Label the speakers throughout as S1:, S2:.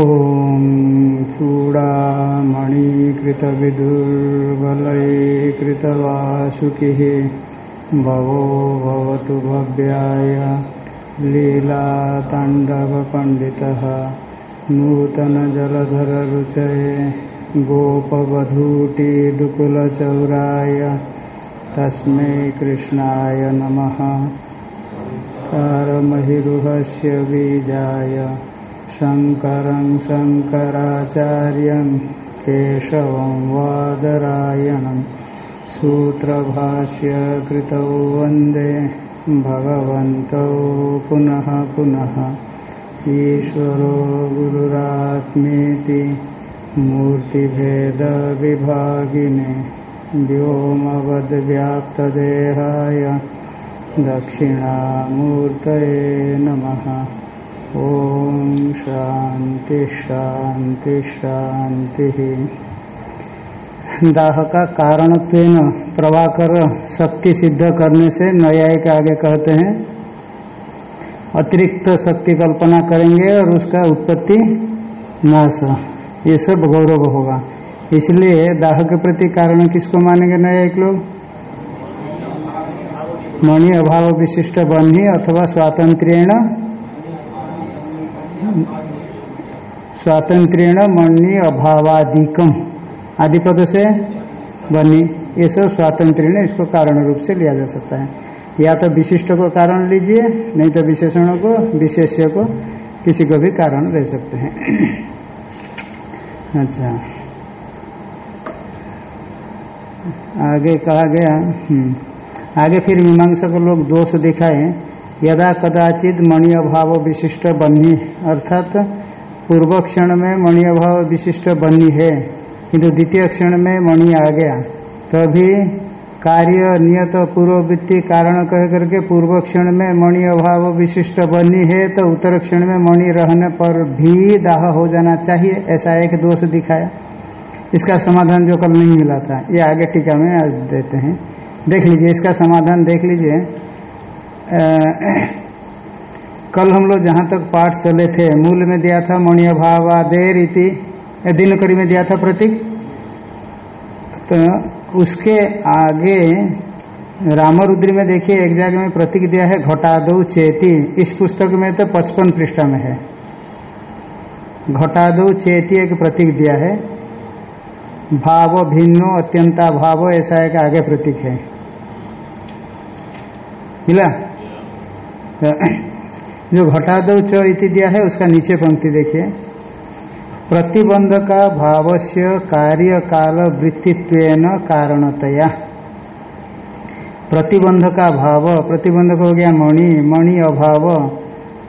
S1: ॐ चूडामणिकृतविदुर्बलैकृतवासुकिः भवो भवतु भव्याय लीलाताण्डवपण्डितः नूतनजलधररुचये गोपवधूटिदुकुलचौराय तस्मै कृष्णाय नमः। सारमहिरुहस्य बीजाय शङ्करं शङ्कराचार्यं केशवं वादरायणं सूत्रभाष्य कृतौ वंदे भगवन्तौ पुनः पुनः ईश्वरो गुरुरात्मेति मूर्तिभेदविभागिने व्योमवद्व्याप्तदेहाय दक्षिणामूर्तये नमः। ओम शांति शांति शांति दाह का कारण प्रभाकर शक्ति सिद्ध करने से न्यायिक आगे कहते हैं, अतिरिक्त शक्ति कल्पना करेंगे और उसका उत्पत्ति नाश। ये सब गौरव होगा। इसलिए दाह के प्रति कारण किसको मानेंगे न्यायिक लोग? मणि अभाव विशिष्ट बन ही अथवा स्वातंत्र्यण स्वातंत्र्यण मणि अभावादिकम। आदिपद से बनी ये सब स्वातंत्र्य इसको कारण रूप से लिया जा सकता है। या तो विशिष्ट को कारण लीजिए, नहीं तो विशेषणों को, विशेष्य को, किसी को भी कारण ले सकते हैं। अच्छा। आगे कहा गया आगे फिर मीमांसा को लोग दोष दिखाए। यदा कदाचित मणि अभाव विशिष्ट बन्ही, अर्थात पूर्व क्षण में मणि अभाव विशिष्ट बनी है, किंतु द्वितीय क्षण में मणि आ गया। तभी कार्य नियत पूर्ववृत्ति कारण कह करके पूर्व क्षण में मणि अभाव विशिष्ट बनी है तो उत्तर क्षण में मणि रहने पर भी दाह हो जाना चाहिए, ऐसा एक दोष दिखाया। इसका समाधान जो कल नहीं मिला था, ये आगे टीका में देते हैं। देख लीजिए, इसका समाधान देख लीजिए। कल हम लोग जहाँ तक पाठ चले थे मूल में दिया था मणि अभावादेर इति दिन करी में दिया था प्रतीक। तो उसके आगे रामरुद्री में देखिए एक जगह में प्रतीक दिया है घटादो चेती। इस पुस्तक में तो पचपन पृष्ठा में है। घटादो चेती एक प्रतीक दिया है। भाव भिन्नो अत्यंता भाव ऐसा एक आगे प्रतीक है। मिला। जो घटादो च इति दिया है, उसका नीचे पंक्ति देखिए। प्रतिबंध का भावस्य कार्य काल वृत्तित्व कारणतया। प्रतिबंध का भाव, प्रतिबंधक हो गया मणि मणि अभाव।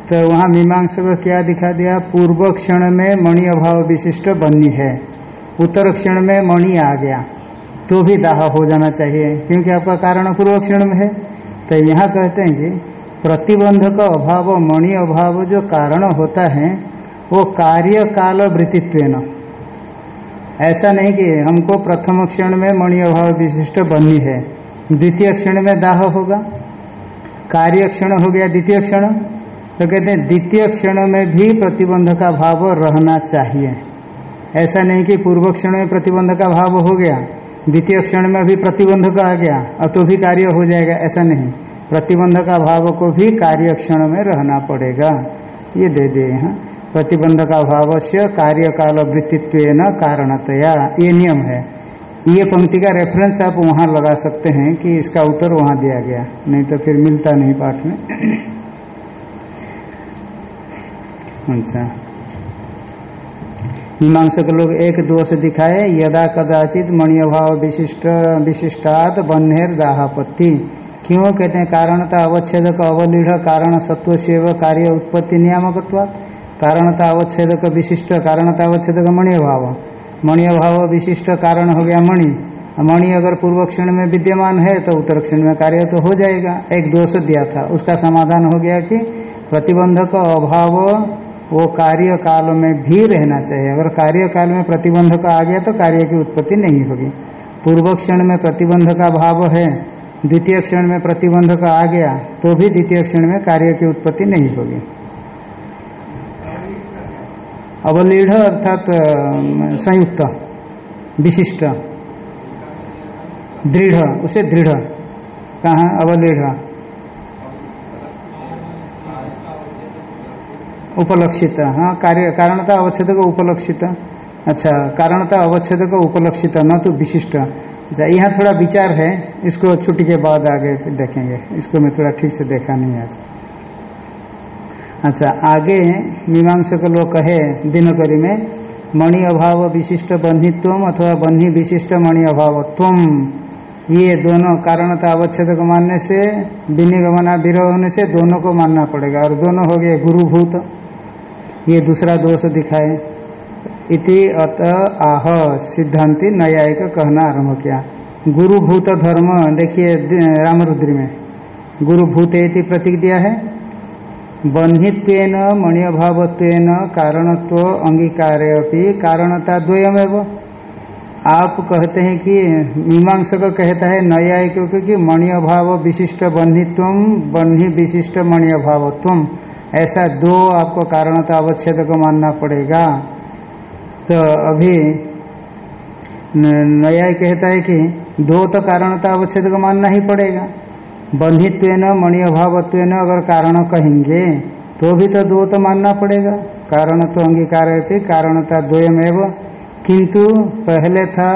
S1: तो वहाँ मीमांस को क्या दिखा दिया? पूर्व क्षण में मणि अभाव विशिष्ट बनी है। उत्तर क्षण में मणि आ गया। तो भी दाह हो जाना चाहिए। क्योंकि आपका कारण पूर्व क्षण में है। तो यहाँ कहते हैं कि प्रतिबंध का अभाव, मणि अभाव जो कारण होता है, वो कार्य काल वृत्तित्व ऐसा नहीं कि हमको प्रथम क्षण में मणि अभाव विशिष्ट बनी है, द्वितीय क्षण में दाह होगा। कार्य क्षण हो गया द्वितीय क्षण तो कहते हैं द्वितीय क्षण में भी प्रतिबंध का भाव रहना चाहिए। ऐसा नहीं कि पूर्व क्षण में प्रतिबंध का भाव हो गया, द्वितीय क्षण में भी प्रतिबंध का आ गया, अब तो भी कार्य हो जाएगा, ऐसा नहीं। प्रतिबंध का भाव को भी कार्य क्षण में रहना पड़ेगा। ये दे दिए यहाँ प्रतिबंध का भाव से कार्य काल वृत्तित्व न कारणतया। ये नियम है। ये पंक्ति का रेफरेंस आप वहाँ लगा सकते हैं कि इसका उत्तर वहाँ दिया गया। नहीं तो फिर मिलता नहीं पाठ में। अच्छा। मीमांसक लोग एक दोष दिखाए, यदा कदाचित मणिभाव विशिष्ट विशिष्टात बन्हेर दाहापत्ति क्यों कहते हैं? कारणता अवच्छेद का अवलीढ़, कारण सत्व सेव, कार्य उत्पत्ति नियामक कारणता अवच्छेद का विशिष्ट, कारणता अवच्छेद का मणि भाव मणि भाव विशिष्ट कारण हो गया मणि। मणि अगर पूर्व क्षण में विद्यमान है तो उत्तर क्षण में कार्य तो हो जाएगा। एक दोष दिया था। उसका समाधान हो गया कि प्रतिबंधक अभाव, वो कार्य काल में भी रहना चाहिए। अगर कार्य काल में प्रतिबंधक आ गया तो कार्य की उत्पत्ति नहीं होगी। पूर्व क्षण में प्रतिबंध का भाव है द्वितीय क्षण में प्रतिबंधक आ गया तो भी द्वितीय क्षण में कार्य की उत्पत्ति नहीं होगी। अवलीढ़ अर्थात संयुक्त, विशिष्ट, दृढ़, उसे दृढ़ कहा, अवलीढ़। उपलक्षित हाँ कार्य, कारणता अवच्छेद को उपलक्षित। अच्छा कारणता अवच्छेद को उपलक्षित, न तो विशिष्ट। अच्छा यहाँ थोड़ा विचार है, इसको छुट्टी के बाद आगे देखेंगे। इसको मैं थोड़ा ठीक से देखा नहीं आज। अच्छा आगे मीमांसक लोग कहे, दिनकरी में, मणि अभाव विशिष्ट बन्हीत्व अथवा बन्ही विशिष्ट मणि अभावत्व। ये दोनों कारणता अवच्छेद को मानने से, विनिगमना विरोह होने से दोनों को मानना पड़ेगा। और दोनों हो गए गुरुभूत। ये दूसरा दोष दिखाए। इति अत आह, सिद्धांति न्यायिक कहना आरंभ किया। गुरुभूत धर्म, देखिए रामरुद्री में। गुरुभूत इति प्रतीक दिया है। बन्हित्वेन मणिभावत्वेन कारणत्व अंगीकार कारणता द्वयमेव। आप कहते हैं कि, मीमांसक कहता है न्यायिक, क्योंकि मणि अभाव विशिष्ट बन्हित्व, बन्ही विशिष्ट मणि अभावत्व ऐसा दो आपको कारणता अवच्छेद को मानना पड़ेगा। तो अभी नया कहता है कि दो तो कारणता अवच्छेद को मानना ही पड़ेगा। बंधित्व न मणि अभावत्व न अगर कारण कहेंगे तो भी तो दो तो मानना पड़ेगा। कारण तो अंगीकार है कारणता द्वयमेव, किंतु पहले था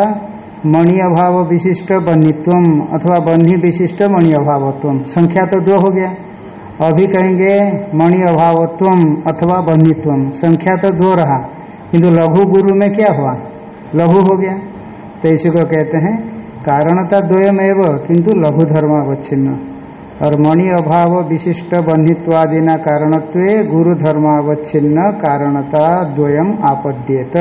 S1: मणि अभाव विशिष्ट बन्हीत्व अथवा बन्ही विशिष्ट मणि अभावत्व संख्या तो दो हो गया। अभी कहेंगे मणि अभावत्व अथवा बन्हीत्व संख्या तो दो रहा। किंतु लघु गुरु में क्या हुआ? लघु हो गया। तो इसी को कहते हैं, कारणता द्वयम एवं किंतु लघु धर्मावच्छिन्न और मणि अभाव विशिष्ट बन्हित्वादिना कारणत्व गुरु धर्मावच्छिन्न कारणता द्वयम आपद्येत।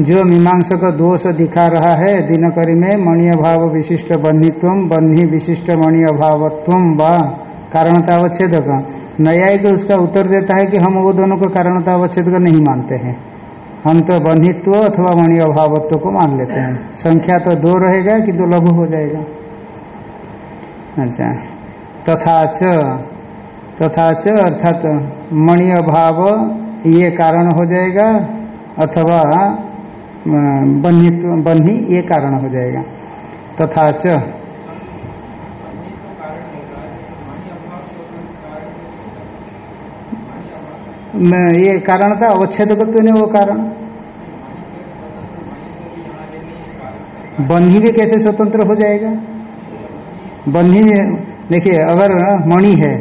S1: जो मीमांसक दोष दिखा रहा है, दिनकरी में मणि अभाव विशिष्ट बंधित्व बन्ही विशिष्ट मणि अभावत्व व कारणता अवच्छेद का न्यायिक उसका उत्तर देता है कि हम वो दोनों को कारणतावच्छेद का नहीं मानते हैं। हम तो बंधित्व अथवा मणि अभावत्व को मान लेते हैं। संख्या तो दो रहेगा कि दो लघु हो जाएगा। अच्छा। तथा च तथा च अर्थात मणि अभाव ये कारण हो जाएगा अथवा बन्हित्व बन्ही ये कारण हो जाएगा। तथा च ये कारण था, अवच्छेद वो कारण? बन्ही भी कैसे स्वतंत्र हो जाएगा? बन्ही देखिए, अगर मणि है,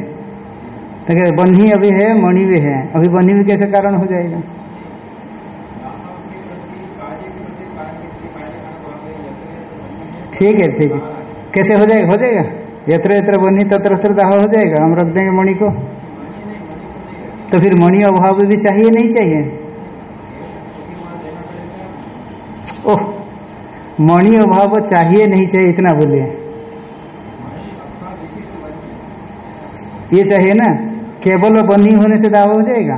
S1: देखिए बन्ही अभी है, मणि भी है, अभी बन्ही भी कैसे कारण हो जाएगा? ठीक है ठीक है। कैसे हो जाएगा? हो जाएगा? यत्र यत्र बन्ही तत्र तत्र दाह हो जाएगा। हम रख देंगे मणि को। तो फिर मणि अभाव भी चाहिए, नहीं चाहिए? ओह, मणि अभाव चाहिए, नहीं चाहिए, इतना बोलिए। ये चाहिए ना? केवल बन्ही होने से दावा हो जाएगा?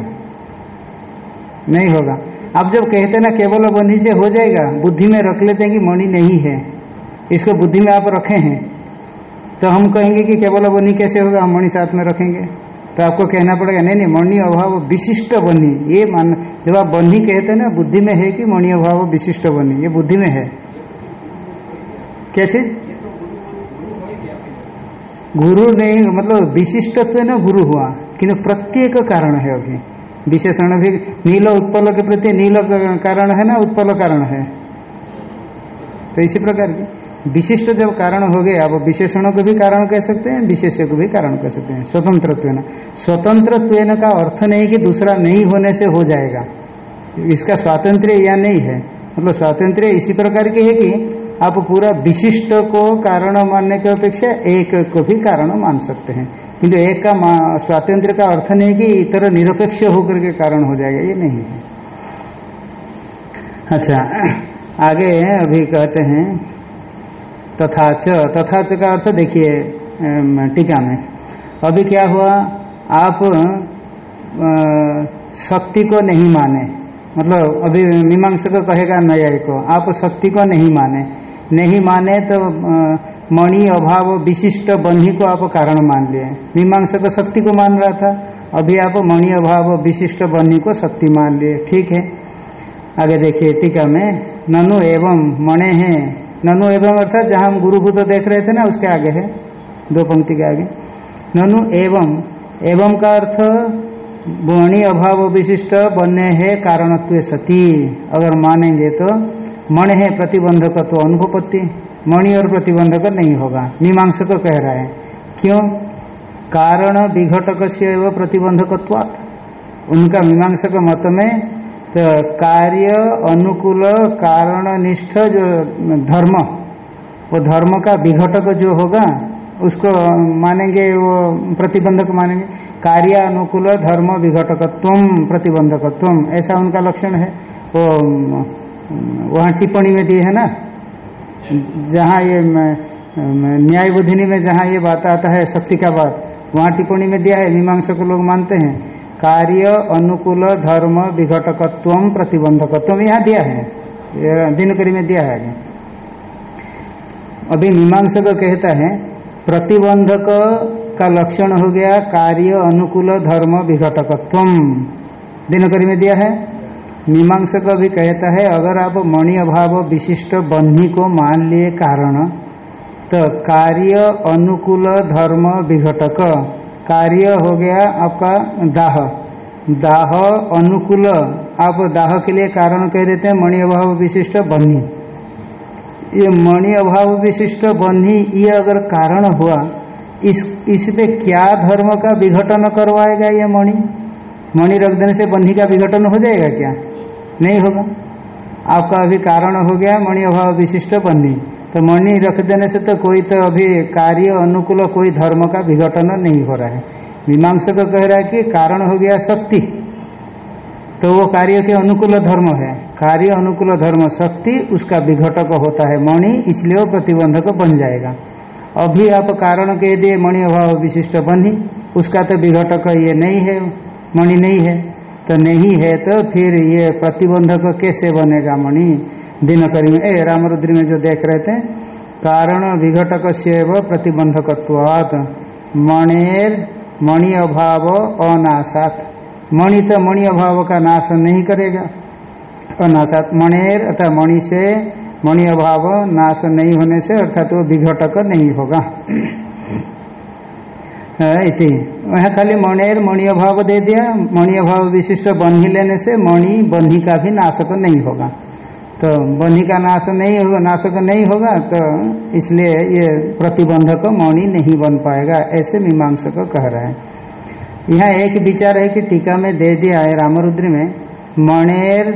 S1: नहीं होगा। आप जब कहते ना, केवल बन्ही से हो जाएगा, बुद्धि में रख लेते हैं कि मणि नहीं है। इसको बुद्धि में आप रखे हैं। तो हम कहेंगे कि केवल बन्ही कैसे होगा? हम मणि साथ में रखेंगे। तो आपको कहना पड़ेगा, नहीं नहीं, मणि अभाव विशिष्ट बनी। ये मान, जब आप बनी कहते हैं ना, बुद्धि में है कि मणि अभाव विशिष्ट बनी, ये बुद्धि में है। क्या चीज़? गुरु नहीं मतलब विशिष्ट विशिष्टत्व ना, गुरु हुआ। किंतु प्रत्येक कारण है अभी। विशेषण भी नील उत्पल के प्रति नील कारण है ना, उत्पल कारण है। तो इसी प्रकार की। विशिष्ट जब कारण हो गए आप विशेषणों को भी कारण कह सकते हैं विशेष को भी कारण कह सकते हैं। स्वतंत्र स्वतंत्र का अर्थ नहीं कि दूसरा नहीं होने से हो जाएगा। इसका स्वातंत्र या नहीं है। मतलब स्वातंत्र इसी प्रकार की है कि आप पूरा विशिष्ट को कारण मानने की अपेक्षा एक को भी कारण मान सकते हैं। किंतु एक का स्वातंत्र का अर्थ नहीं कि इतर निरपेक्ष होकर के कारण हो जाएगा, ये नहीं है। अच्छा आगे अभी कहते हैं तथा तथा का अर्थ देखिए टीका में। अभी क्या हुआ? आप शक्ति को नहीं माने। मतलब अभी मीमांस को कहेगा नया को आप शक्ति को नहीं माने। नहीं माने तो मणि अभाव विशिष्ट बन्ही को आप कारण मान लिए। मीमांस को शक्ति को मान रहा था। अभी आप मणि अभाव विशिष्ट बन्ही को शक्ति मान लिए। ठीक है? आगे देखिए, टीका में, ननु एवं मणे है ननु एवं अर्थात जहाँ हम गुरुभूत देख रहे थे ना, उसके आगे है, दो पंक्ति के आगे। ननु एवं एवं का अर्थ मणि अभाव विशिष्ट बने है, कारणत्व सती। अगर मानेंगे तो मण है प्रतिबंधक तो अनुपत्ति मणि और प्रतिबंधक नहीं होगा। मीमांसक कह रहा है। क्यों? कारण विघटक से प्रतिबंधकत्वात्। उनका मीमांसक मत में तो कार्य, अनुकूल कारण निष्ठ जो धर्म, वो धर्म का विघटक जो होगा, उसको मानेंगे, वो प्रतिबंधक मानेंगे। कार्य, अनुकूल, धर्म, विघटकत्व, प्रतिबंधकत्व, ऐसा उनका लक्षण है। वो, वहाँ टिप्पणी में दिए है ना? जहाँ ये, न्याय बुद्धिनी में जहाँ ये बात आता है, शक्ति का बात, वहाँ टिप्पणी में दिया है मीमांसा को लोग मानते हैं। कार्य, अनुकूल, धर्म, विघटकत्व, प्रतिबंधकत्व, यहाँ दिया है। दिनकरी में दिया है अभी मीमांसक कहता है, प्रतिबंधक का लक्षण हो गया कार्य, अनुकूल, धर्म, विघटकत्व। दिनकरी में दिया है। मीमांसक भी कहता है, अगर आप मणि अभाव विशिष्ट बन्ही को मान लिए कारण तो कार्य, अनुकूल, धर्म, विघटक। कार्य हो गया आपका दाह। दाह अनुकूल। आप दाह के लिए कारण कह देते हैं, मणि अभाव विशिष्ट बन्ही। ये मणि अभाव विशिष्ट बन्ही, ये अगर कारण हुआ, इस इसमें क्या धर्म का विघटन करवाएगा ये मणि? मणि रख देने से बन्ही का विघटन हो जाएगा क्या? नहीं होगा। आपका अभी कारण हो गया, मणि अभाव विशिष्ट बन्ही। तो मणि रख देने से तो कोई तो अभी कार्य अनुकूल, कोई धर्म का विघटन नहीं हो रहा है। मीमांसक कह रहा है कि कारण हो गया शक्ति। तो वो कार्य के अनुकूल धर्म है। कार्य अनुकूल धर्म शक्ति, उसका विघटक होता है मणि, इसलिए वो प्रतिबंधक बन जाएगा। अभी आप कारण कह दिए मणि अभाव विशिष्ट बनी, उसका तो विघटक ये नहीं है, मणि नहीं है। तो नहीं है तो फिर ये प्रतिबंधक कैसे बनेगा मणि? दिनकरी में ए, रामरुद्री में जो देख रहे थे, कारण विघटक से प्रतिबंधकत्वात। मणेर मणि अभाव अनाशात मणि तो मणि अभाव का नाश नहीं करेगा। अनाशात मणेर अर्थात मणि से मणि अभाव नाश नहीं होने से अर्थात वो विघटक नहीं होगा। इति। वह खाली मणेर मणि अभाव दे दिया। मणि अभाव विशिष्ट बन्ही लेने से मणि बन्ही का भी नाशक नहीं होगा। तो बन्ही का नाश नहीं होगा नाशक नहीं होगा तो इसलिए ये प्रतिबंधक मौनी नहीं बन पाएगा, ऐसे मीमांसक कह रहे हैं। यहाँ एक विचार है कि टीका में दे दिया है रामरुद्र में, मणेर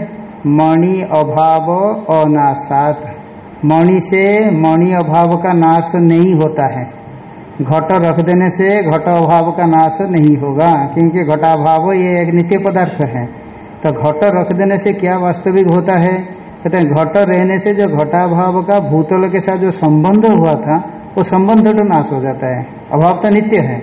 S1: मणि अभाव अनाशात। मणि से मणि अभाव का नाश नहीं होता है। घट रख देने से घट अभाव का नाश नहीं होगा, क्योंकि घटाभाव ये एक नित्य पदार्थ है। तो घट रख देने से क्या वास्तविक होता है? कहते हैं घट रहने से जो घटाभाव का भूतल के साथ जो संबंध हुआ था वो संबंध तो नाश हो जाता है। अभाव तो नित्य है।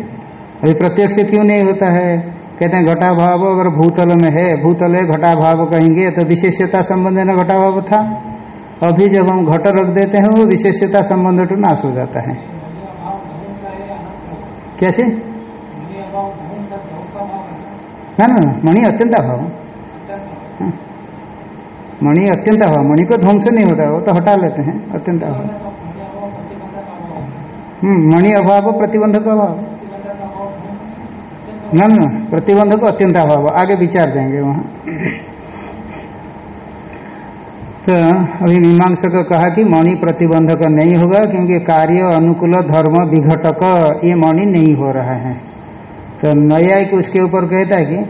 S1: अभी प्रत्यक्ष क्यों नहीं होता है? कहते हैं घटाभाव अगर भूतल में है भूतल है घटाभाव कहेंगे तो विशेषता संबंध न घटाभाव था। अभी जब हम घट रख देते हैं वो विशेषता संबंध तो नाश हो जाता है। कैसे ना ना मणि अत्यंत अभाव। मणि अत्यंत अभाव, मणि को ध्वंस नहीं होता, वो तो हटा लेते हैं, अत्यंत अभाव। हम्म मणि अभाव, प्रतिबंधक अभाव। न न, प्रतिबंधक अत्यंत अभाव, आगे विचार देंगे वहाँ। तो अभी मीमांसक कहा कि मणि प्रतिबंधक नहीं होगा, क्योंकि कार्य, अनुकूल, धर्म, विघटक, ये मणि नहीं हो रहा है। तो न्यायिक उसके ऊपर कहता है कि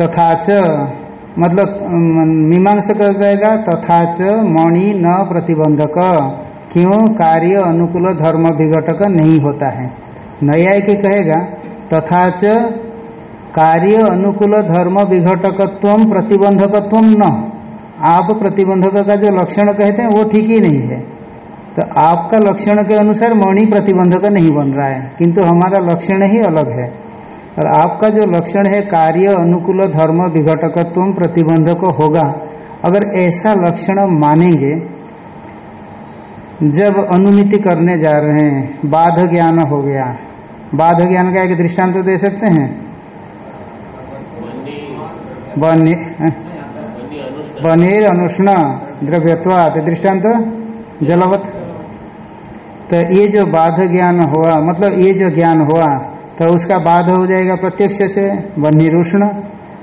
S1: तथाच मतलब मीमांसक कहेगा तथा च मणि न प्रतिबंधक। क्यों? कार्य अनुकूल धर्म विघटक नहीं होता है। न्यायिक कहेगा, तथा च कार्य अनुकूल धर्म विघटकत्व प्रतिबंधकत्व न। आप प्रतिबंधक का जो लक्षण कहते हैं, वो ठीक ही नहीं है। तो आपका लक्षण के अनुसार मणि प्रतिबंधक नहीं बन रहा है। किंतु हमारा लक्षण ही अलग है। और आपका जो लक्षण है कार्य, अनुकूल धर्म विघटकत्व प्रतिबंधक होगा। अगर ऐसा लक्षण मानेंगे, जब अनुमिति करने जा रहे हैं, बाध ज्ञान हो गया। बाध ज्ञान का एक दृष्टांत तो दे सकते हैं? बनी बनीर अनुष्ण, द्रव्यत्वात, दृष्टांत? जलवत। तो ये जो बाध ज्ञान हुआ मतलब ये जो ज्ञान हुआ तो उसका बाध हो जाएगा प्रत्यक्ष से बनिरुष्ण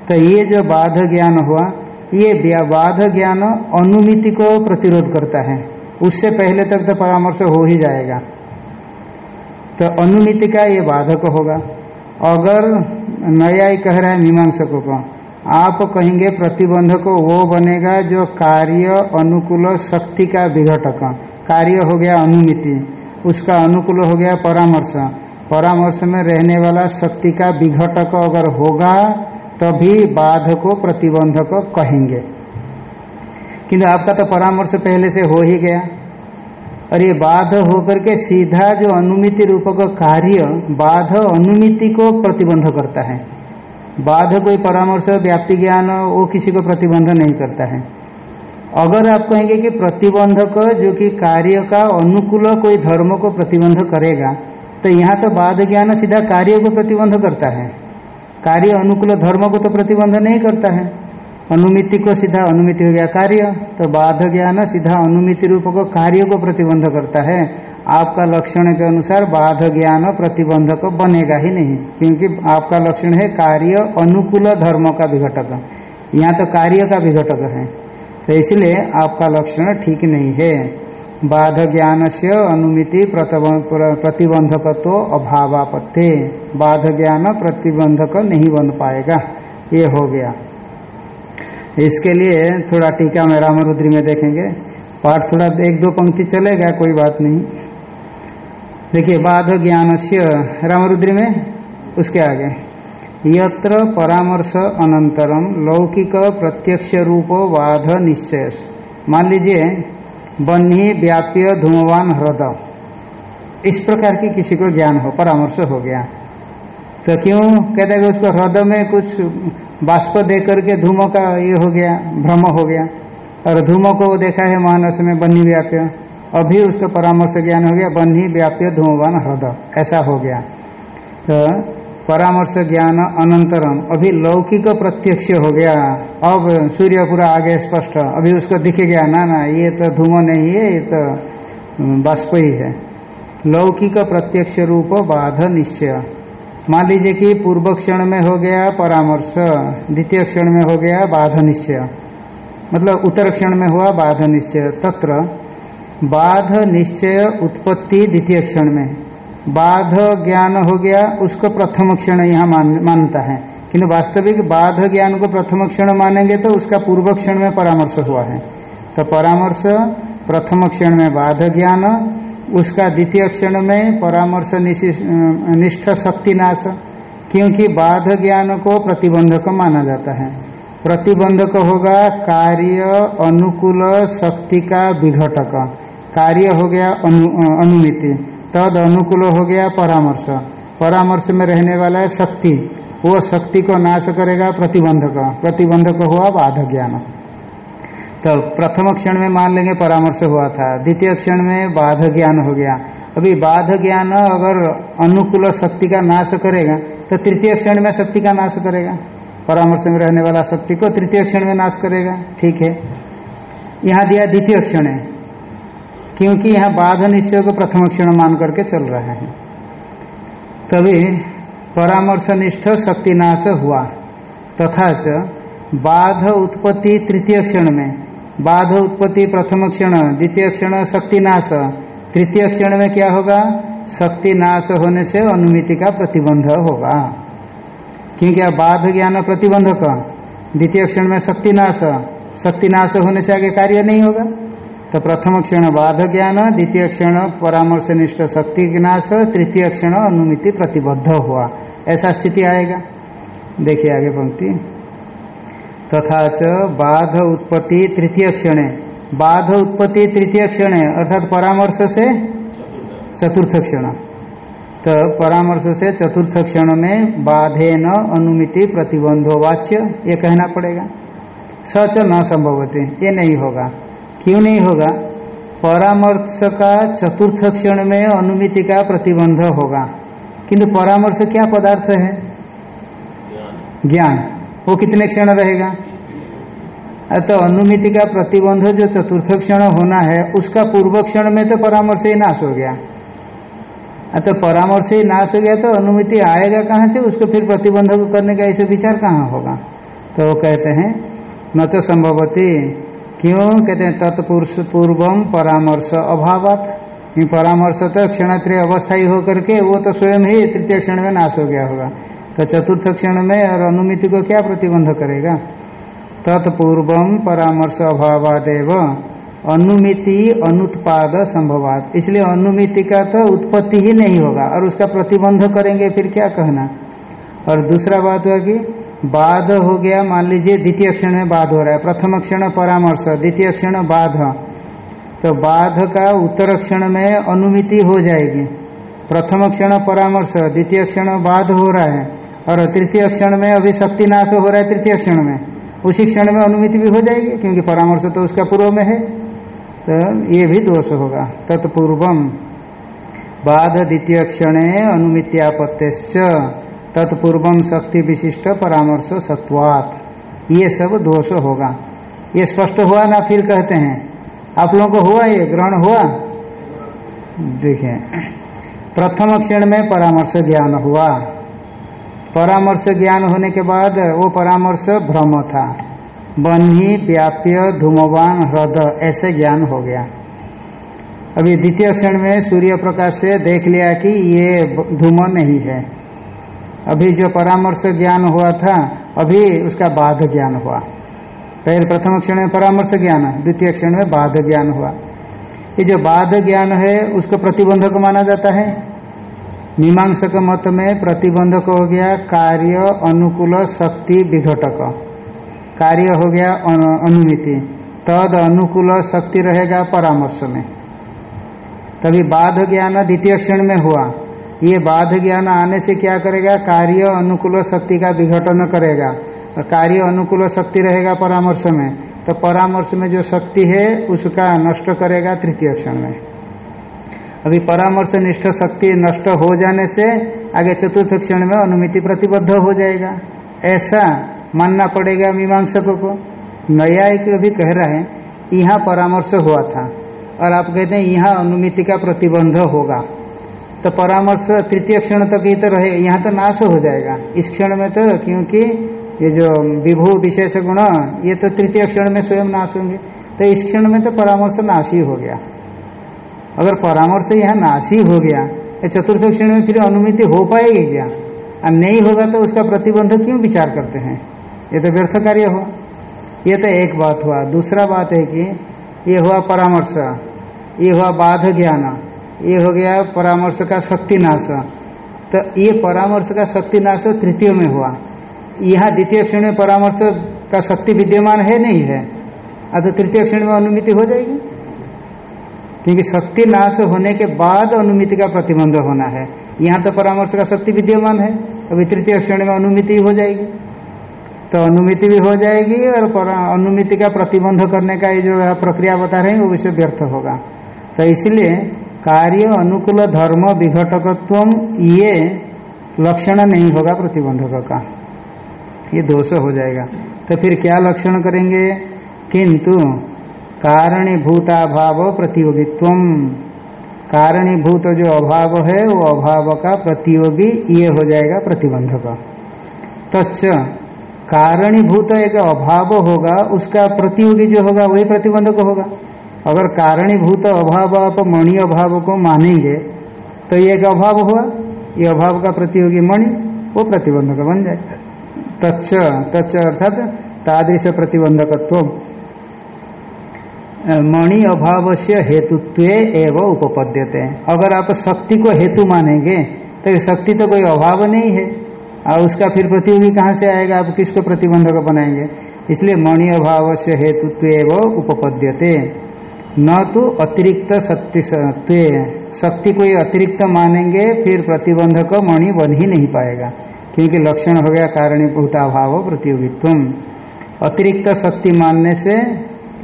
S1: तो ये जो बाध ज्ञान हुआ, ये बाध ज्ञान अनुमिति को प्रतिरोध करता है। उससे पहले तक तो परामर्श हो ही जाएगा। तो अनुमिति का ये बाधक होगा। अगर नया कह रहा है मीमांसकों को, आप कहेंगे प्रतिबंधक वो बनेगा जो कार्य अनुकूल शक्ति का विघटक। कार्य हो गया अनुमिति, उसका अनुकूल हो गया परामर्श। परामर्श में रहने वाला शक्ति का विघटक अगर होगा, तभी बाध को प्रतिबंधक कहेंगे। किंतु आपका तो परामर्श पहले से हो ही गया। और ये बाध होकर के सीधा जो अनुमिति रूपक कार्य, बाध अनुमिति को प्रतिबंध करता है। बाध कोई परामर्श, व्याप्ति ज्ञान वो किसी को प्रतिबंध नहीं करता है। अगर आप कहेंगे कि प्रतिबंधक जो कि कार्य का अनुकूल कोई धर्म को प्रतिबंध करेगा तो यहाँ तो बाध ज्ञान सीधा कार्य को प्रतिबंध करता है। कार्य अनुकूल धर्म को तो प्रतिबंध नहीं करता है। अनुमिति को सीधा अनुमिति हो गया कार्य तो बाध ज्ञान सीधा अनुमिति रूप को कार्य को प्रतिबंध करता है। आपका लक्षण के अनुसार बाध ज्ञान प्रतिबंधक बनेगा ही नहीं, क्योंकि आपका लक्षण है कार्य अनुकूल धर्म का विघटक। यहाँ तो कार्य का विघटक है। तो इसलिए आपका लक्षण ठीक नहीं है। बाध ज्ञान से अनुमिति प्रतिबंधक तो अभावापत्ति। बाध ज्ञान प्रतिबंधक नहीं बन पाएगा। ये हो गया। इसके लिए थोड़ा टीका में रामरुद्री में देखेंगे। पाठ थोड़ा एक दो पंक्ति चलेगा, कोई बात नहीं। देखिए बाध ज्ञान से रामरुद्री में? उसके आगे। यत्र परामर्श अनंतरम लौकिक प्रत्यक्ष रूप बाध निश्चय मान लीजिए बन्ही, व्याप्य, धूमवान, ह्रद। इस प्रकार की किसी को ज्ञान हो, परामर्श हो गया। तो क्यों? कहते हैं उसको ह्रद में कुछ बाष्प दे करके धूम का ये हो गया, भ्रम हो गया। और धूम को देखा है मानस में बन्ही, व्याप्य। अभी उसका परामर्श ज्ञान हो गया, बन्ही, व्याप्य, धूमवान, ह्रद। ऐसा हो गया। तो परामर्श ज्ञान अनंतरम। अभी लौकिक प्रत्यक्ष हो गया। अब सूर्य पूरा आगे स्पष्ट। अभी उसको दिख गया। ना ना, ये तो धूम नहीं है, ये तो बाष्प ही है। लौकिक प्रत्यक्ष रूप बाध निश्चय। मान लीजिए कि पूर्व क्षण में हो गया परामर्श, द्वितीय क्षण में हो गया बाध निश्चय। मतलब उत्तर क्षण में हुआ बाध निश्चय। तत्र बाध निश्चय उत्पत्ति द्वितीय क्षण में। बाध ज्ञान हो गया उसको प्रथम क्षण यहाँ मान, मानता है। किंतु वास्तविक बाध ज्ञान को प्रथम क्षण मानेंगे तो उसका पूर्व क्षण में परामर्श हुआ है। तो परामर्श प्रथम क्षण में बाध ज्ञान उसका द्वितीय क्षण में परामर्श निष्ठ शक्ति नाश क्योंकि बाध ज्ञान को प्रतिबंधक माना जाता है। प्रतिबंधक होगा कार्य अनुकूल शक्ति का विघटक। कार्य हो गया अनु, अनुमिति। तद अनुकूल हो गया परामर्श। परामर्श में रहने वाला है शक्ति। वो शक्ति को नाश करेगा प्रतिबंधक। प्रतिबंधक हुआ बाध ज्ञान। तो प्रथम क्षण में मान लेंगे परामर्श हुआ था। द्वितीय क्षण में बाध ज्ञान हो गया। अभी बाध ज्ञान अगर अनुकूल शक्ति का नाश करेगा तो तृतीय क्षण में शक्ति का नाश करेगा। परामर्श में रहने वाला शक्ति को तृतीय क्षण में नाश करेगा। ठीक है। यहाँ दिया द्वितीय क्षण है। क्योंकि यहाँ बाध निश्चय को प्रथम क्षण मान करके चल रहा है। तभी परामर्श निष्ठ शक्ति नाश हुआ। तथा च बाध उत्पत्ति तृतीय क्षण में, बाध उत्पत्ति प्रथम क्षण, द्वितीय क्षण शक्ति नाश तृतीय क्षण में क्या होगा? शक्ति नाश होने से अनुमिति का प्रतिबंध होगा। क्योंकि अब बाध ज्ञान प्रतिबंधक, द्वितीय क्षण में शक्ति नाश शक्ति नाश होने से आगे कार्य नहीं होगा। तो प्रथम क्षण बाध ज्ञान, द्वितीय क्षण परामर्श निष्ठ शक्ति नाश तृतीय क्षण अनुमिति प्रतिबद्ध हुआ। ऐसा स्थिति आएगा? देखिए आगे पंक्ति। तथा च बाध उत्पत्ति तृतीय क्षण। बाध उत्पत्ति तृतीय क्षण, अर्थात परामर्श से चतुर्थ क्षण। तो परामर्श से चतुर्थ क्षण में बाधे न अनुमिति प्रतिबंधो वाच्य, ये कहना पड़ेगा। सच न संभवते, ये नहीं होगा। क्यों नहीं होगा? परामर्श का चतुर्थ क्षण में अनुमिति का प्रतिबंध होगा। किंतु परामर्श क्या पदार्थ है? ज्ञान। वो कितने क्षण रहेगा? तो अनुमिति का प्रतिबंध जो चतुर्थ क्षण होना है, उसका पूर्व क्षण में तो परामर्श ही नाश हो गया। तो परामर्श ही नाश हो गया तो अनुमिति आएगा कहाँ से? उसको फिर प्रतिबंध करने का ऐसे विचार कहाँ होगा? तो वो कहते हैं, न तो संभवती। क्यों? कहते हैं, तत्पुरुष पूर्वम परामर्श अभावत। परामर्श तो क्षणत्रिय ही होकर के वो तो स्वयं ही तृतीय क्षण में नाश हो गया होगा। तो चतुर्थ क्षण में और अनुमिति को क्या प्रतिबंध करेगा? तत्पूर्वम परामर्श अभावादेव, अनुमिति अनुत्पाद संभवात। इसलिए अनुमिति का तो उत्पत्ति ही नहीं होगा, और उसका प्रतिबंध करेंगे फिर क्या कहना? और दूसरा बात हुआ कि बाध हो गया, मान लीजिए द्वितीय क्षण में बाध हो रहा है, प्रथम क्षण परामर्श, द्वितीय क्षण बाध। तो बाध का उत्तर क्षण में अनुमिति हो जाएगी। प्रथम क्षण परामर्श, द्वितीय क्षण बाध हो रहा है, और तृतीय क्षण में अभी शक्ति नाश हो रहा है तृतीय क्षण में। उसी क्षण में अनुमिति भी हो जाएगी, क्योंकि परामर्श तो उसका पूर्व में है। तो ये भी दोष होगा। तत्पूर्वम, बाध द्वितीय क्षण अनुमित्यापत्य तत्पूर्वम शक्ति विशिष्ट परामर्श सत्वात। ये सब दोष होगा। ये स्पष्ट हुआ ना फिर कहते हैं? आप लोगों को हुआ ये? ग्रहण हुआ? देखिए। प्रथम क्षण में परामर्श ज्ञान हुआ। परामर्श ज्ञान होने के बाद वो परामर्श भ्रम था। बन्ही, व्याप्य, धूमवान, ह्रद, ऐसे ज्ञान हो गया। अभी द्वितीय क्षण में सूर्य प्रकाश से देख लिया कि ये धूम नहीं है। अभी जो परामर्श ज्ञान हुआ था, अभी उसका बाध ज्ञान हुआ। पहले प्रथम क्षण में परामर्श ज्ञान, द्वितीय क्षण में बाध ज्ञान हुआ। ये जो बाध ज्ञान है, उसको प्रतिबंधक माना जाता है। मीमांसक मत में प्रतिबंधक हो गया कार्य, अनुकूल, शक्ति, विघटक। कार्य हो गया अनुमिति। तद अनुकूल शक्ति रहेगा परामर्श में। तभी बाध ज्ञान द्वितीय क्षण में हुआ। ये बाध ज्ञान आने से क्या करेगा? कार्य अनुकूल शक्ति का विघटन करेगा। और कार्य अनुकूल शक्ति रहेगा परामर्श में। तो परामर्श में जो शक्ति है, उसका नष्ट करेगा तृतीय क्षण में। अभी परामर्श निष्ठ शक्ति नष्ट हो जाने से आगे चतुर्थ क्षण में अनुमिति प्रतिबद्ध हो जाएगा। ऐसा मानना पड़ेगा मीमांसकों को। नया न्यायिक भी कह रहा है, यहाँ परामर्श हुआ था। और आप कहते हैं, यहाँ अनुमिति का प्रतिबंध होगा। तो परामर्श तृतीय क्षण तक ही तो रहे, यहाँ तो नाश हो जाएगा। इस क्षण में तो क्योंकि ये जो विभू विशेष गुण, ये तो तृतीय क्षण में स्वयं नाश होंगे। तो इस क्षण में तो परामर्श नाशी हो गया। अगर परामर्श यहाँ नाशी हो गया ये चतुर्थ क्षण में फिर अनुमिति हो पाएगी क्या? और नहीं होगा तो उसका प्रतिबंध क्यों विचार करते हैं? ये तो व्यर्थ कार्य हो। ये तो एक बात हुआ। दूसरा बात है कि ये हुआ परामर्श, ये हुआ बाध ज्ञान। ये हो गया परामर्श का शक्ति नाश। तो ये परामर्श का शक्ति नाश तृतीय में हुआ। यहाँ द्वितीय क्षण में परामर्श का शक्ति विद्यमान है, नहीं है? अतः तृतीय क्षण में अनुमिति हो जाएगी। क्योंकि शक्ति नाश होने के बाद अनुमिति का प्रतिबंध होना है। यहाँ तो परामर्श का शक्ति विद्यमान है। अभी तृतीय श्रेणी में अनुमिति हो जाएगी। तो अनुमिति भी हो जाएगी और अनुमिति का प्रतिबंध करने का ये जो प्रक्रिया बता रहे हैं, वो विषय व्यर्थ होगा। तो इसलिए कार्य, अनुकूल धर्म विघटकत्व ये लक्षण नहीं होगा प्रतिबंधक का। ये दोष हो जाएगा। तो फिर क्या लक्षण करेंगे? किंतु कारणीभूताभाव प्रतियोगित्व कारणीभूत जो अभाव है, वो अभाव का प्रतियोगी ये हो जाएगा प्रतिबंधक। तच्च कारणीभूत एक अभाव होगा, उसका प्रतियोगी जो होगा, वही प्रतिबंधक होगा। अगर कारणीभूत अभाव आप मणि अभाव को मानेंगे तो ये एक अभाव हुआ। ये अभाव का प्रतियोगी मणि, वो प्रतिबंधक बन जाए। तच्च तच्च अर्थात तादृश प्रतिबंधकत्व मणि अभाव से हेतुत्व एवं उपपद्यते। अगर आप शक्ति को हेतु मानेंगे तो शक्ति तो कोई अभाव नहीं है। और उसका फिर प्रतियोगी कहाँ से आएगा? आप किसको प्रतिबंधक बनाएँगे? इसलिए मणि अभाव से हेतुत्व एवं उपपद्यते। न तो अतिरिक्त शक्ति शक्ति कोई अतिरिक्त मानेंगे, फिर प्रतिबंधक मणि बन ही नहीं पाएगा। क्योंकि लक्षण हो गया कारणीभूताभाव प्रतियोगित्व अतिरिक्त शक्ति मानने से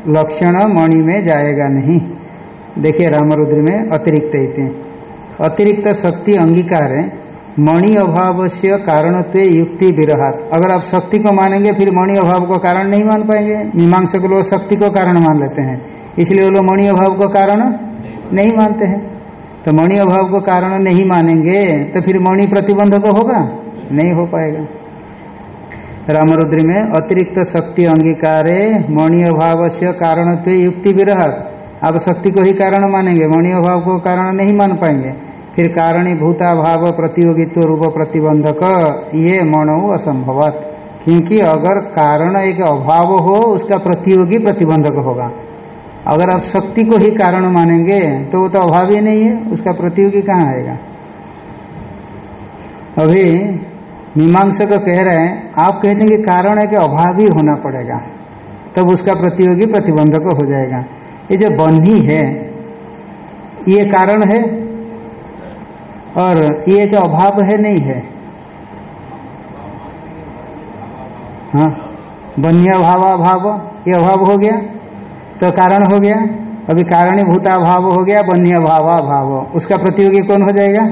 S1: लक्षण मणि में जाएगा नहीं। देखिए रामरुद्र में अतिरिक्त इतने अतिरिक्त शक्ति अंगीकार है। मणि अभाव से कारण कारणत्व युक्ति विरहात। अगर आप शक्ति को मानेंगे, फिर मणि अभाव को कारण नहीं मान पाएँगे। मीमांसा लोग शक्ति को कारण मान लेते हैं। इसलिए वो लोग मणि अभाव को कारण नहीं मानते हैं। तो मणि अभाव को कारण नहीं मानेंगे तो फिर मणि प्रतिबंधक होगा? नहीं हो पाएगा। रामरुद्री में अतिरिक्त शक्ति अंगीकार मणि अभाव से कारण तो युक्ति विरह। आप शक्ति को ही कारण मानेंगे, मणि अभाव को कारण नहीं मान पाएँगे। फिर कारणी भूताभाव प्रतियोगित्व रूप प्रतिबंधक, ये मणो असंभवत। क्योंकि अगर कारण एक अभाव हो, उसका प्रतियोगी प्रतिबंधक होगा। अगर आप शक्ति को ही कारण मानेंगे तो वो तो अभाव ही नहीं है, उसका प्रतियोगी कहाँ आएगा? अभी मीमांसक कह रहे हैं, आप कहते हैं कि कारण है कि अभाव ही होना पड़ेगा, तब उसका प्रतियोगी प्रतिबंधक हो जाएगा। ये जो बन्ही है ये कारण है, और ये जो अभाव है नहीं है। हाँ? बन्ही अभाव अभाव ये अभाव हो गया? तो कारण हो गया। अभी कारणी भूताभाव हो गया बन्य भाव भाव उसका प्रतियोगी कौन हो जाएगा?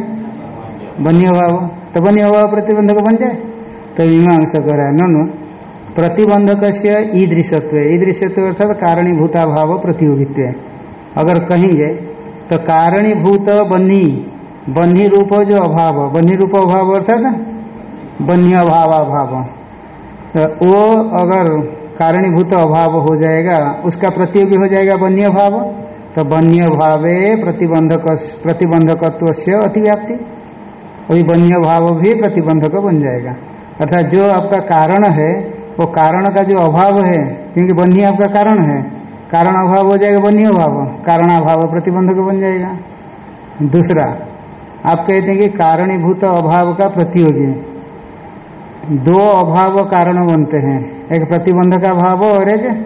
S1: बन्य भाव तो बन्य भाव प्रतिबंधक बन जाए। तो मीमांस कर नो प्रतिबंधक से ईदृशत्व। ईदृशत्व अर्थात कारणी भूताभाव प्रतियोगित्व अगर कहेंगे तो कारणी भूत बन्ही बन्ही रूप जो अभाव बन्ही रूप अभाव अर्थात बन्य अभाव अभाव तो वो अगर कारणीभूत अभाव हो जाएगा, उसका प्रतियोगी हो जाएगा वन्य भाव। तो वन्य भावे प्रतिबंधक प्रतिबंधकत्व से अतिव्याप्ति। वही बन्य भाव भी प्रतिबंधक बन जाएगा। अर्थात जो आपका कारण है, वो कारण का जो अभाव है, क्योंकि बन्ही आपका कारण है, कारण अभाव हो जाएगा बन्य भाव, कारणाभाव प्रतिबंधक बन जाएगा। दूसरा, आप कहते हैं कि कारणीभूत अभाव का प्रतियोगी। दो अभाव कारण बनते हैं। एक प्रतिबंध का भाव और एक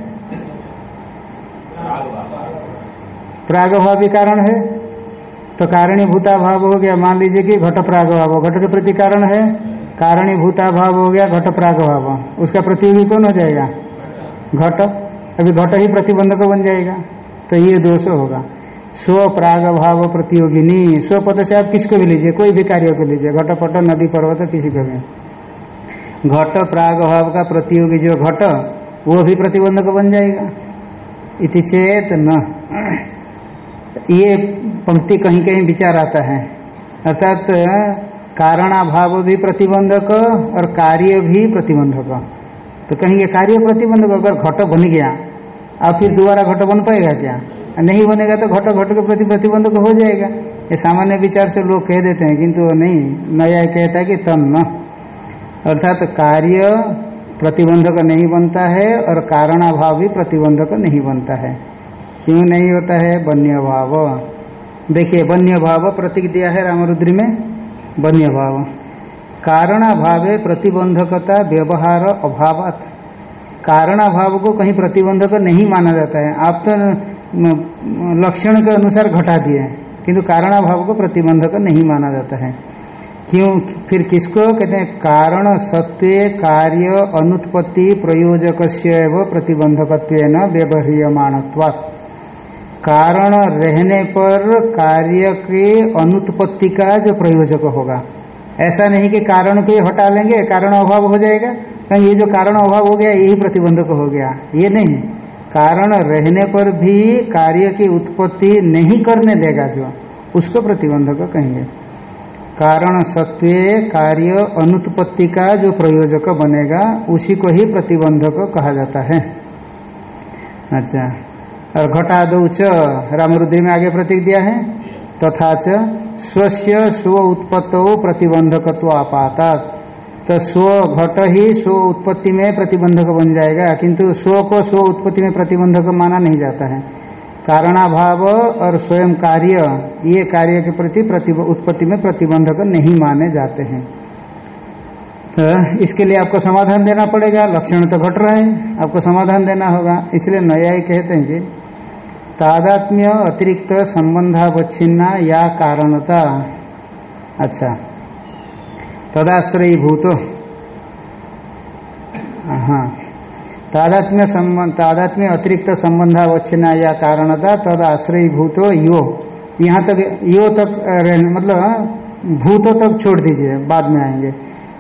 S1: प्राग भाव भी कारण है। तो कारणी भूता भाव हो गया। मान लीजिए कि घट प्राग भाव घट के प्रति कारण है। कारणी भूता भाव हो गया घट प्राग भाव उसका प्रतियोगी कौन हो जाएगा? घट। अभी घट ही प्रतिबंधक बन जाएगा। तो ये दोष होगा। स्व प्राग भाव प्रतियोगिनी। स्व पद से आप किसको भी लीजिए। कोई भी कार्य को लीजिए। घटपट, नदी, पर्वत, किसी को भी। घट प्राग भाव का प्रतियोगी जो घट, वो भी प्रतिबंधक बन जाएगा। इति चेत न। ये पंक्ति कहीं कहीं विचार आता है। अर्थात, कारणाभाव भी प्रतिबंधक और कार्य भी प्रतिबंधक। तो कहेंगे, कार्य प्रतिबंधक अगर घट बन गया और फिर दोबारा घट बन पाएगा क्या? नहीं बनेगा तो घट घट के प्रति प्रतिबंधक हो जाएगा। ये सामान्य विचार से लोग कह देते हैं, किंतु नहीं, नया कहता है कि तन न अर्थात कार्य प्रतिबंधक नहीं बनता है और कारणाभाव भी प्रतिबंधक नहीं बनता है। क्यों नहीं होता है? वन्य भाव देखिए वन्य भाव प्रतीक दिया है रामरुद्री में। वन्य भाव कारणाभाव प्रतिबंधकता, व्यवहार अभाव कारणाभाव को कहीं प्रतिबंधक नहीं माना जाता है। आप तो लक्षण के अनुसार घटा दिए किंतु कारणाभाव को प्रतिबंधक नहीं माना जाता है। क्यों? फिर किसको कहते हैं? कारण सत्य कार्य, अनुत्पत्ति प्रयोजक प्रतिबंधक व्यवहारियमाण कारण रहने पर कार्य के अनुत्पत्ति का जो प्रयोजक होगा। ऐसा नहीं कि कारण को हटा लेंगे, कारण अभाव हो जाएगा। कहीं ये जो कारण अभाव हो गया, यही प्रतिबंधक हो गया। ये नहीं। कारण रहने पर भी कार्य की उत्पत्ति नहीं करने देगा जो, उसको प्रतिबंधक कहेंगे। कारण सत्व कार्य अनुत्पत्ति का जो प्रयोजक बनेगा, उसी को ही प्रतिबंधक कहा जाता है। अच्छा। और घटादौ च रामरुद्री में आगे प्रतीक दिया है। तथा च, स्वस्य स्व उत्पत्तो प्रतिबंधकत्व आपात तो स्व घट ही स्व उत्पत्ति में प्रतिबंधक बन जाएगा, किंतु स्व को स्व उत्पत्ति में प्रतिबंधक माना नहीं जाता है। कारणाभाव और स्वयं कार्य, ये कार्य के प्रति उत्पत्ति में प्रतिबंधक नहीं माने जाते हैं। तो इसके लिए आपको समाधान देना पड़ेगा, लक्षण तो घट रहा है, आपको समाधान देना होगा। इसलिए नया ही कहते हैं कि तादात्म्य अतिरिक्त संबंधावच्छिन्ना या कारणता। अच्छा तदाश्रयी भूतो हाँ। तादात्म्य संबंध तादात्म्य अतिरिक्त संबंधावच्छिन्ना या कारणता तद आश्रय भूतो यो। यहाँ तक यो तक मतलब भूत तक छोड़ दीजिए, बाद में आएँगे।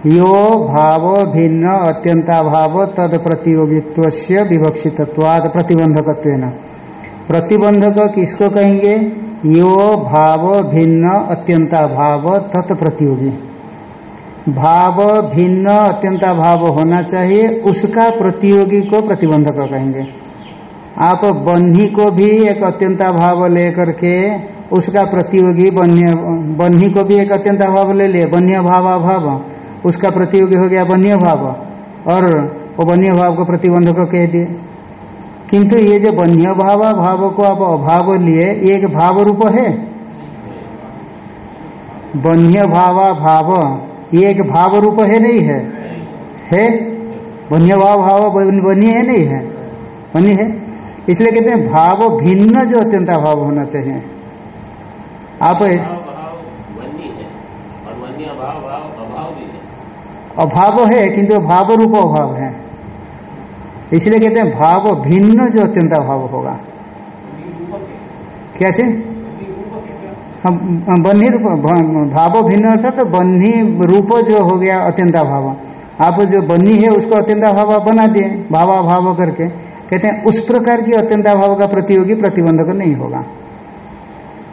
S1: यो भाव भिन्न अत्यंताभाव तद प्रतियोगित्व से विवक्षित्वाद प्रतिबंधक किसको कहेंगे? यो भाव भिन्न अत्यंताभाव तत् प्रतियोगी भाव भिन्न अत्यंताभाव होना चाहिए, उसका प्रतियोगी को प्रतिबंधक कहेंगे। आप बन्ही को भी एक अत्यंताभाव लेकर के उसका प्रतियोगी बन्य बन्ही को भी एक अत्यंताभाव ले लिए। बन्य भाव अभाव, उसका प्रतियोगी हो गया बन्य भाव और वो बन्य भाव को प्रतिबंधक कह दिए। किंतु ये जो बन्य भाव भाव को आप अभाव लिए, ये एक भाव रूप है। बन्य भाव भाव। ये एक भाव रूप है नहीं है? है? बन्य भाव भाव बन्य है नहीं है? बनी है? इसलिए कहते हैं भाव भिन्न जो अत्यंत भाव होना चाहिए। आप अभाव है। किंतु भाव रूप अभाव है। इसलिए कहते हैं भाव भिन्न जो अत्यंत अभाव होगा। कैसे? हम बन्ही रूप भाव भिन्न अर्थात तो बन्ही रूप जो हो गया अत्यंत अभाव आप जो बन्ही है उसको अत्यंत भाव बना दिए, भावा भाव करके। कहते हैं, उस प्रकार की अत्यंत अभाव का प्रतियोगी प्रतिबंधक नहीं होगा।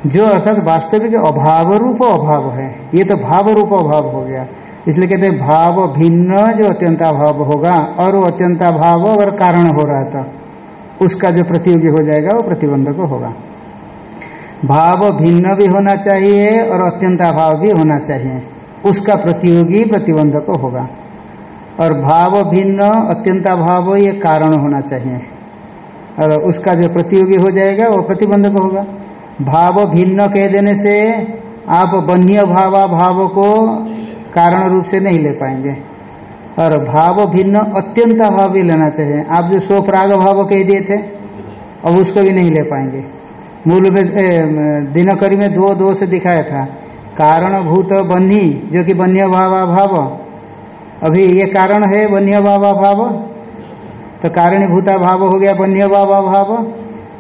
S1: जो अर्थात वास्तविक अभाव रूप अभाव है, ये तो भाव रूप अभाव हो गया। इसलिए कहते हैं, भाव भिन्न जो अत्यंता भाव होगा, और वो अत्यंता भाव अगर कारण हो रहा था, उसका जो प्रतियोगी हो जाएगा, वो प्रतिबंधक होगा। भाव भिन्न भी होना चाहिए और अत्यंता भाव भी होना चाहिए। उसका प्रतियोगी प्रतिबंधक होगा। और भाव भिन्न, अत्यंता भाव ये कारण होना चाहिए। और उसका जो प्रतियोगी हो जाएगा, वो प्रतिबंधक होगा। भाव भिन्न कह देने से आप बन्य भावा भाव को कारण रूप से नहीं ले पाएँगे। और भाव भिन्न, अत्यंत भाव भी लेना चाहिए। आप जो सो प्राग भाव कह दिए थे, अब उसको भी नहीं ले पाएँगे। मूल में दिनकरी में दो दोष दिखाया था। कारण भूत बन्ही, जो कि बन्य भावा भाव अभी ये कारण है बन्य भावा भाव तो कारणीभूता भाव हो गया बन्य भावा भाव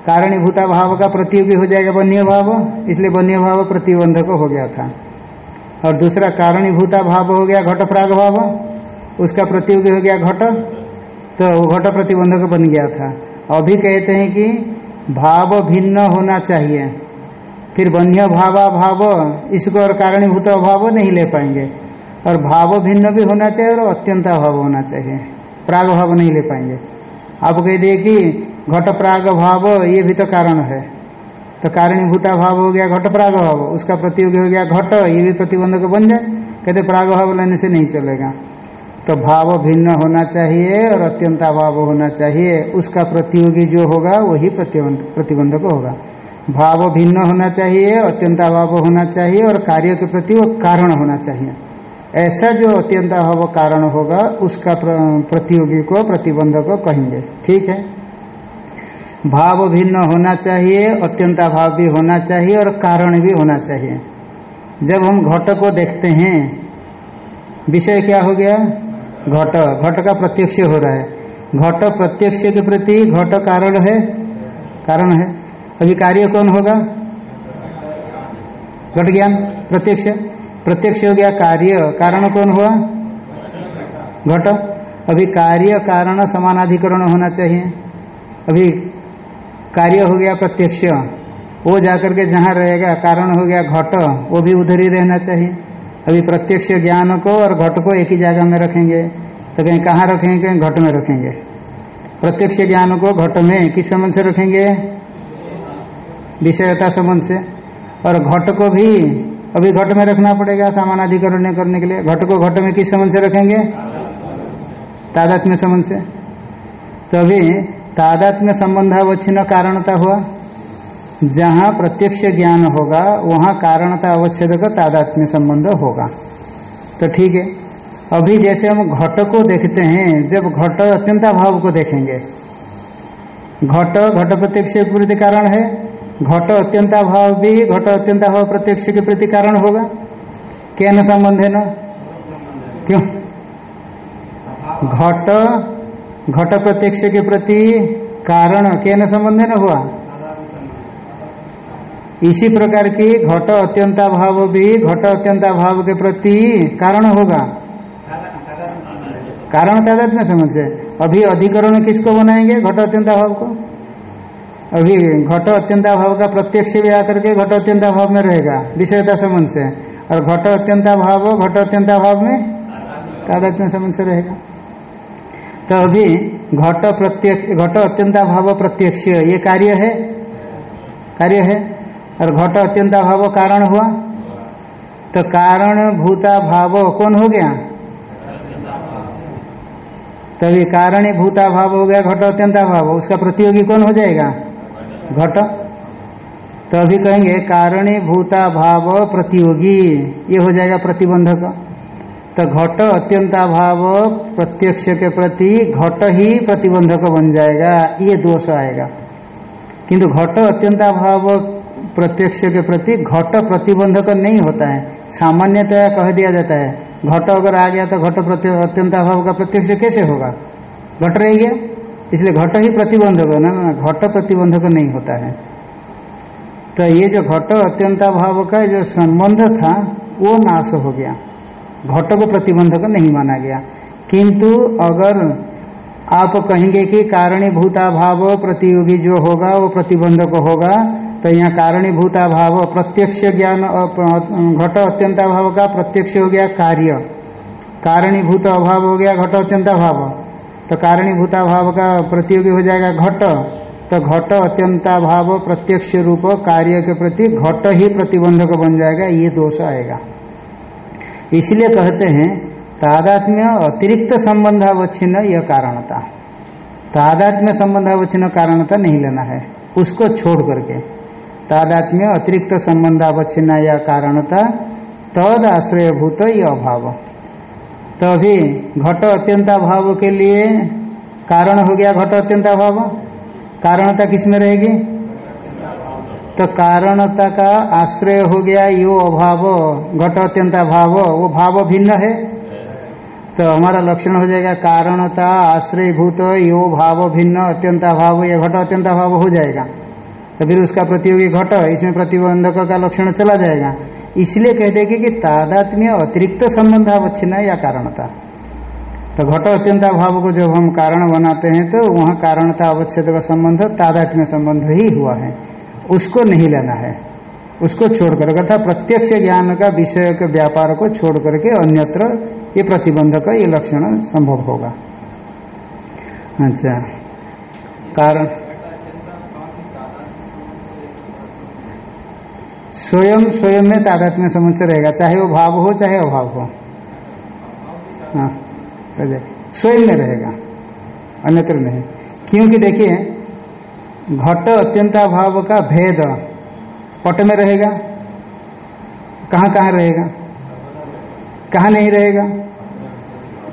S1: कारणीभूता भाव का प्रतियोगी हो जाएगा बन्य भाव इसलिए बन्य भाव प्रतिबंधक हो गया था। और दूसरा कारणीभूता भाव हो गया घट प्राग भाव उसका प्रतियोगी हो गया घट तो घट प्रतिबंधक बन गया था। अभी कहते हैं कि भाव भिन्न होना चाहिए। फिर बन्य भावा भाव इसको और कारणीभूत अभाव नहीं ले पाएँगे। और भाव भिन्न भी होना चाहिए और अत्यंत अभाव होना चाहिए। प्राग भाव नहीं ले पाएँगे। आप कह दिए कि घट प्राग भाव, ये भी तो कारण है। तो कारणीभूता भाव हो गया घट प्राग भाव, उसका प्रतियोगी हो गया घट, ये भी प्रतिबंधक बन जाए। कहते प्राग भाव लेने से नहीं चलेगा। तो भाव भिन्न होना चाहिए और अत्यंता भाव होना चाहिए। उसका प्रतियोगी जो होगा, वही प्रतिबंधक होगा। भाव भिन्न होना चाहिए, अत्यंता भाव होना चाहिए और कार्य के प्रति वो कारण होना चाहिए। ऐसा जो अत्यंता भाव कारण होगा, उसका प्रतियोगी को, प्रतिबंधक कहेंगे। ठीक है? भाव भिन्न होना चाहिए, अत्यंता भाव भी होना चाहिए और कारण भी होना चाहिए। जब हम घट को देखते हैं, विषय क्या हो गया? घट घट का प्रत्यक्ष हो रहा है। घट प्रत्यक्ष के प्रति घट कारण है। कारण है। अभी कार्य कौन होगा? घट ज्ञान, प्रत्यक्ष। प्रत्यक्ष हो गया कार्य। कारण कौन हुआ? घट। अभी कार्य कारण समानाधिकरण होना चाहिए। अभी कार्य हो गया प्रत्यक्ष। वो जाकर के जहाँ रहेगा, कारण हो गया घट, वो भी उधर ही रहना चाहिए। अभी प्रत्यक्ष ज्ञान को और घट को एक ही जगह में रखेंगे तो कहीं कहाँ रखेंगे? कहीं घट में रखेंगे। प्रत्यक्ष ज्ञान को घट में किस संबंध से रखेंगे? विषयता संबंध से। और घट को भी अभी घट में रखना पड़ेगा सामानाधिकरण करने के लिए। घट को घट में किस संबंध से रखेंगे? तादात्म्य संबंध से। तो अभी तादात्म्य संबंध संबंधावच्छिन्न कारणता हुआ जहाँ प्रत्यक्ष ज्ञान होगा, वहाँ कारणता अवच्छेद का तादात्म्य संबंध होगा। तो ठीक है। अभी जैसे हम घट को देखते हैं, जब घट अत्यंता भाव को देखेंगे। घट घट प्रत्यक्ष के प्रति कारण है। घट अत्यंता भाव भी, घट अत्यंता भाव प्रत्यक्ष के प्रति कारण होगा। क्या न संबंध है न? क्यों? घट घट प्रत्यक्ष के प्रति कारण क्या न संबंध न हुआ? इसी प्रकार की घट अत्यंता भाव भी, घट अत्यंता भाव के प्रति कारण होगा। कारण तादात में समझ अभी अधिकरण किसको बनाएँगे? घट अत्यंता भाव को। अभी घट अत्यंता भाव का प्रत्यक्ष भी आकर के घट अत्यंता भाव में रहेगा। विषयता संबंध से। और घट अत्यंता भाव, घट अत्यंता भाव में तादात में संबंध से रहेगा? तो अभी घट प्रत्यक्ष, घट अत्यंता भाव प्रत्यक्ष, ये कार्य है? कार्य है? और घट अत्यंता भाव कारण हुआ? तो कारण भूता भाव कौन हो गया? तभी कारण ही भूता भाव हो गया, घट अत्यंता भाव उसका प्रतियोगी कौन हो जाएगा? घट। तो अभी कहेंगे, कारणी भूता भाव प्रतियोगी। ये हो जाएगा प्रतिबंधक। तो घट अत्यंता भाव प्रत्यक्ष के प्रति घट ही प्रतिबंधक बन जाएगा। ये दोष आएगा। किंतु घट अत्यंता भाव प्रत्यक्ष के प्रति घट प्रतिबंधक नहीं होता है। सामान्यतया कह दिया जाता है, घट अगर आ गया तो घट अत्यंता भाव का प्रत्यक्ष कैसे होगा? घट रह गया इसलिए घट ही प्रतिबंधक ना ना घट प्रतिबंधक नहीं होता है। तो ये जो घट अत्यंता भाव का जो संबंध था, वो नाश हो गया। घट को प्रतिबंधक नहीं माना गया। किंतु अगर आप कहेंगे कि कारणीभूता भाव प्रतियोगी जो होगा, वो प्रतिबंधक होगा तो यहाँ कारणीभूता भाव प्रत्यक्ष ज्ञान घट अत्यंता भाव का प्रत्यक्ष हो गया कार्य। कारणीभूत अभाव हो गया घट अत्यंता भाव तो कारणीभूता भाव का प्रतियोगी हो जाएगा घट। तो घट अत्यंता भाव प्रत्यक्ष रूप कार्य के प्रति घट ही प्रतिबंधक बन जाएगा, ये दोष आएगा। इसलिए कहते हैं, तादात्म्य अतिरिक्त संबंधावच्छिन्न यह कारणता। तादात्म्य संबंधावच्छिन्न कारणता नहीं लेना है। उसको छोड़ करके। तादात्म्य अतिरिक्त संबंधावच्छिन्न या कारणता तद आश्रयभूत यह अभाव। तो अभी घट अत्यंता भाव के लिए कारण हो गया घट अत्यंता भाव कारणता किसमें रहेगी? तो कारणता का आश्रय हो गया यो अभाव, घट अत्यंता भाव वो भाव भिन्न है। तो हमारा लक्षण हो जाएगा कारणता आश्रय भूत यो भाव भिन्न अत्यंता भाव या घट अत्यंता भाव हो जाएगा। तो फिर उसका प्रतियोगी घट, इसमें प्रतिबंधक का लक्षण चला जाएगा। इसलिए कहते हैं कि तादात्म्य अतिरिक्त संबंधावच्छिन्न या कारणता। तो घट अत्यंता भाव को जब हम कारण बनाते हैं तो वहाँ कारणता अवच्छेद का संबंध, तादात्म्य संबंध ही हुआ है। उसको नहीं लेना है। उसको छोड़कर, अर्थात प्रत्यक्ष ज्ञान का, विषय के व्यापार को छोड़ करके अन्यत्र ये प्रतिबंधक, ये लक्षण संभव होगा। अच्छा। कारण स्वयं स्वयं में तादात्म्य समझ से रहेगा, चाहे वो भाव हो, चाहे अभाव हो। हाँ स्वयं में रहेगा, अन्यत्र नहीं। क्योंकि देखिए, घट अत्यंता भाव का भेद पट में रहेगा, कहाँ कहाँ रहेगा? कहाँ नहीं रहेगा?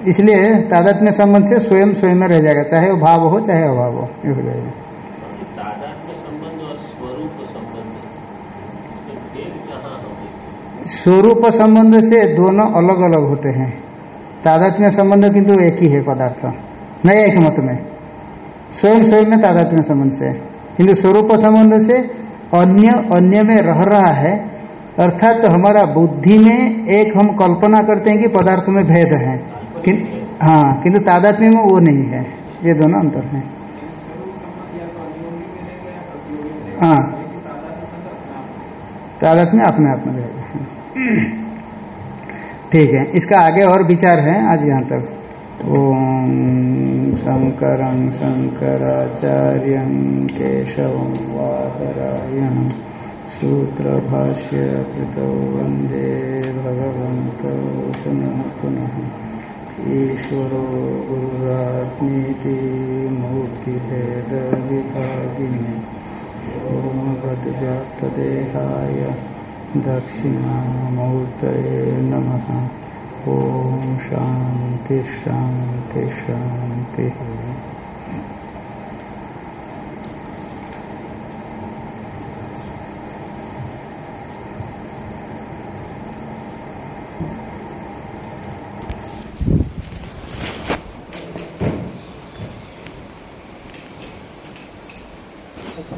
S1: इसलिए तादात्म्य संबंध से स्वयं स्वयं में रह जाएगा, चाहे वो भाव हो, चाहे अभाव हो, ये हो जाएगा। स्वरूप संबंध से दोनों अलग अलग होते हैं। तादात्म्य संबंध किंतु एक ही है पदार्थ। नया एक मत में। स्वयं स्वयं में तादात्म्य संबंध से। किंतु स्वरूप संबंध से अन्य अन्य में रह रहा है। अर्थात तो हमारा बुद्धि में एक हम कल्पना करते हैं कि पदार्थ में भेद है। कि, हाँ किंतु तादात्म्य में वो नहीं है। ये दोनों अंतर है। हाँ। तादात्म्य अपने आप में रहेगा ठीक है, इसका आगे और विचार है आज यहाँ तक। ओम शंकर शंकराचार्य केशव वादरायण। सूत्र भाष्य कृत वंदे भगवत पुनः पुनः। ईश्वरो गुरुरात्मीति मूर्तिभेद विभागिने ओम व्याप्तदेहाय दक्षिणामूर्त नम। ओ शान्ति शांति शान्तिः।